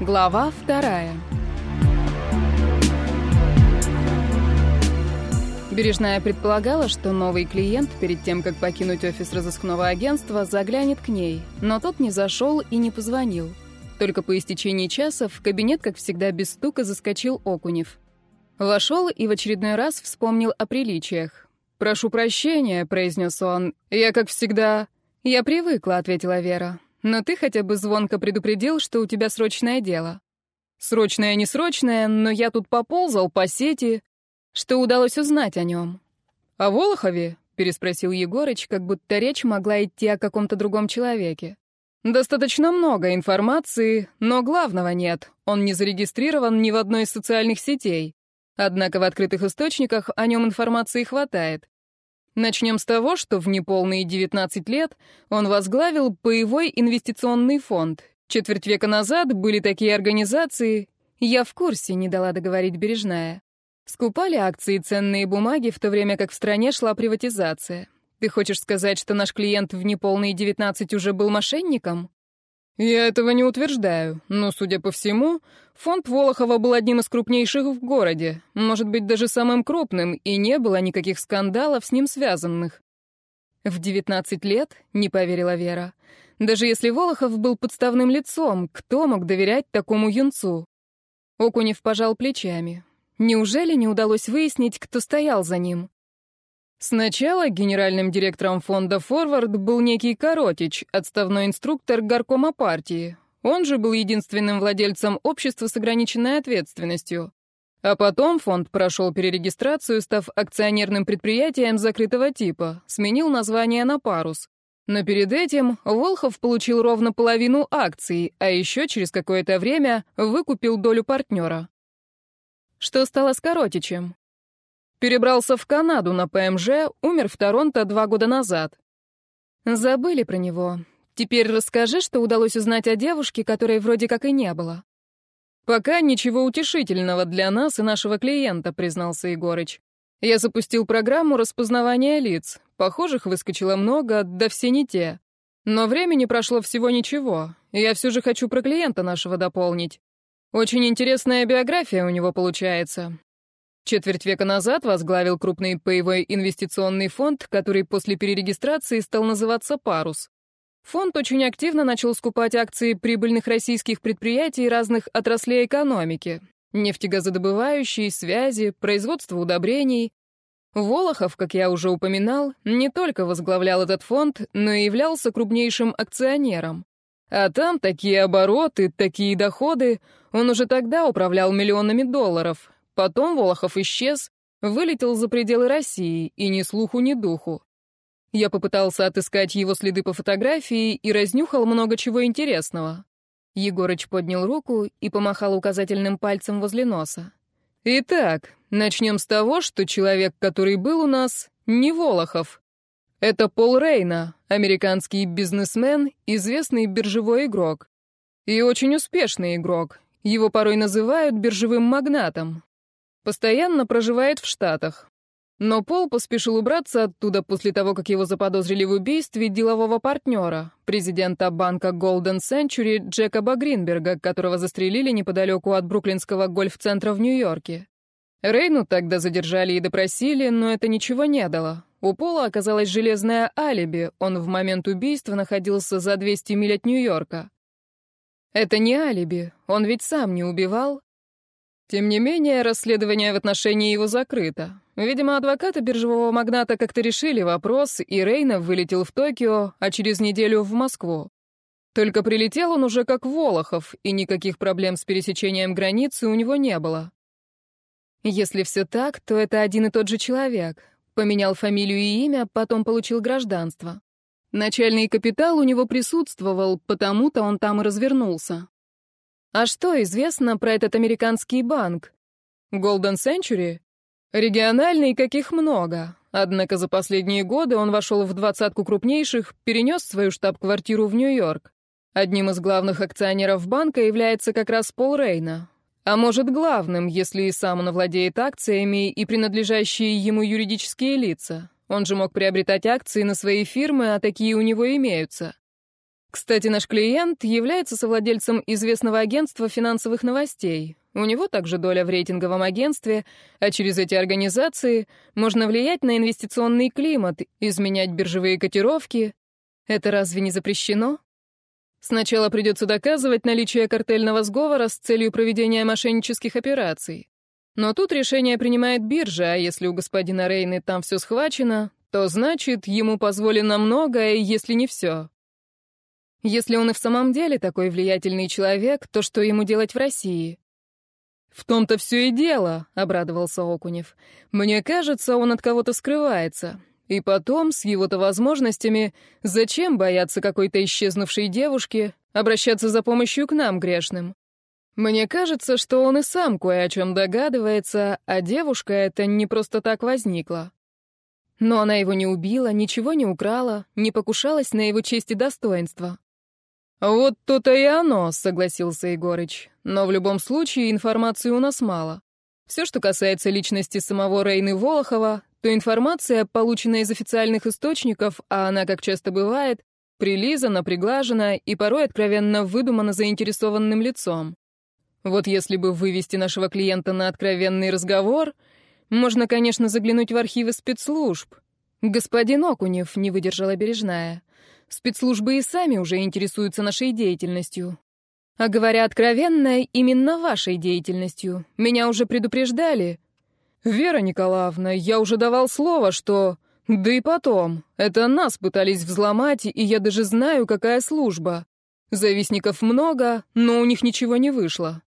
Глава вторая. Бережная предполагала, что новый клиент перед тем, как покинуть офис разыскного агентства, заглянет к ней, но тот не зашел и не позвонил. Только по истечении часа в кабинет, как всегда, без стука заскочил Окунев. Вошел и в очередной раз вспомнил о приличиях. «Прошу прощения», — произнес он. «Я, как всегда...» «Я привыкла», — ответила Вера. Но ты хотя бы звонко предупредил, что у тебя срочное дело. Срочное, не срочное, но я тут поползал по сети. Что удалось узнать о нем? О Волохове? переспросил Егорыч, как будто речь могла идти о каком-то другом человеке. Достаточно много информации, но главного нет. Он не зарегистрирован ни в одной из социальных сетей. Однако в открытых источниках о нем информации хватает. Начнем с того, что в неполные 19 лет он возглавил боевой инвестиционный фонд. Четверть века назад были такие организации. Я в курсе, не дала договорить Бережная. Скупали акции ценные бумаги, в то время как в стране шла приватизация. Ты хочешь сказать, что наш клиент в неполные 19 уже был мошенником? Я этого не утверждаю, но, судя по всему, фонд Волохова был одним из крупнейших в городе, может быть, даже самым крупным, и не было никаких скандалов с ним связанных. В 19 лет, не поверила Вера. Даже если Волохов был подставным лицом, кто мог доверять такому юнцу? Окунев пожал плечами. Неужели не удалось выяснить, кто стоял за ним? Сначала генеральным директором фонда «Форвард» был некий Коротич, отставной инструктор горкома партии. Он же был единственным владельцем общества с ограниченной ответственностью. А потом фонд прошел перерегистрацию, став акционерным предприятием закрытого типа, сменил название на «Парус». Но перед этим Волхов получил ровно половину акций, а еще через какое-то время выкупил долю партнера. Что стало с Коротичем? Перебрался в Канаду на ПМЖ, умер в Торонто два года назад. Забыли про него. Теперь расскажи, что удалось узнать о девушке, которой вроде как и не было. Пока ничего утешительного для нас и нашего клиента, признался Егорыч. Я запустил программу распознавания лиц. Похожих выскочило много, да все не те. Но времени прошло всего ничего. Я все же хочу про клиента нашего дополнить. Очень интересная биография у него получается. Четверть века назад возглавил крупный паевой инвестиционный фонд, который после перерегистрации стал называться «Парус». Фонд очень активно начал скупать акции прибыльных российских предприятий разных отраслей экономики. Нефтегазодобывающие, связи, производство удобрений. Волохов, как я уже упоминал, не только возглавлял этот фонд, но и являлся крупнейшим акционером. А там такие обороты, такие доходы. Он уже тогда управлял миллионами долларов. Потом Волохов исчез, вылетел за пределы России, и ни слуху, ни духу. Я попытался отыскать его следы по фотографии и разнюхал много чего интересного. Егорыч поднял руку и помахал указательным пальцем возле носа. Итак, начнем с того, что человек, который был у нас, не Волохов. Это Пол Рейна, американский бизнесмен, известный биржевой игрок. И очень успешный игрок. Его порой называют биржевым магнатом. Постоянно проживает в Штатах. Но Пол поспешил убраться оттуда после того, как его заподозрили в убийстве делового партнера, президента банка Golden Century Джекоба Гринберга, которого застрелили неподалеку от бруклинского гольф-центра в Нью-Йорке. Рейну тогда задержали и допросили, но это ничего не дало. У Пола оказалось железное алиби, он в момент убийства находился за 200 миль от Нью-Йорка. Это не алиби, он ведь сам не убивал, тем не менее, расследование в отношении его закрыто. Видимо, адвокаты биржевого магната как-то решили вопрос, и Рейна вылетел в Токио, а через неделю в Москву. Только прилетел он уже как Волохов, и никаких проблем с пересечением границы у него не было. Если все так, то это один и тот же человек. Поменял фамилию и имя, потом получил гражданство. Начальный капитал у него присутствовал, потому-то он там и развернулся. А что известно про этот американский банк? Golden Century? Региональный, каких много. Однако за последние годы он вошел в двадцатку крупнейших, перенес свою штаб-квартиру в Нью-Йорк. Одним из главных акционеров банка является как раз Пол Рейна. А может, главным, если и сам он владеет акциями и принадлежащие ему юридические лица. Он же мог приобретать акции на свои фирмы, а такие у него имеются. Кстати, наш клиент является совладельцем известного агентства финансовых новостей. У него также доля в рейтинговом агентстве, а через эти организации можно влиять на инвестиционный климат, изменять биржевые котировки. Это разве не запрещено? Сначала придется доказывать наличие картельного сговора с целью проведения мошеннических операций. Но тут решение принимает биржа, а если у господина Рейны там все схвачено, то значит, ему позволено многое, если не все. Если он и в самом деле такой влиятельный человек, то что ему делать в России? «В том-то все и дело», — обрадовался Окунев. «Мне кажется, он от кого-то скрывается. И потом, с его-то возможностями, зачем бояться какой-то исчезнувшей девушки, обращаться за помощью к нам, грешным? Мне кажется, что он и сам кое о чем догадывается, а девушка эта не просто так возникла. Но она его не убила, ничего не украла, не покушалась на его честь и достоинство. «Вот то-то и оно», — согласился Егорыч. «Но в любом случае информации у нас мало. Все, что касается личности самого Рейны Волохова, то информация, полученная из официальных источников, а она, как часто бывает, прилизана, приглажена и порой откровенно выдумана заинтересованным лицом. Вот если бы вывести нашего клиента на откровенный разговор, можно, конечно, заглянуть в архивы спецслужб. Господин Окунев не выдержала бережная. Спецслужбы и сами уже интересуются нашей деятельностью. А говоря откровенно, именно вашей деятельностью. Меня уже предупреждали. Вера Николаевна, я уже давал слово, что... Да и потом, это нас пытались взломать, и я даже знаю, какая служба. Завистников много, но у них ничего не вышло.